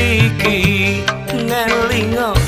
iki ngelingo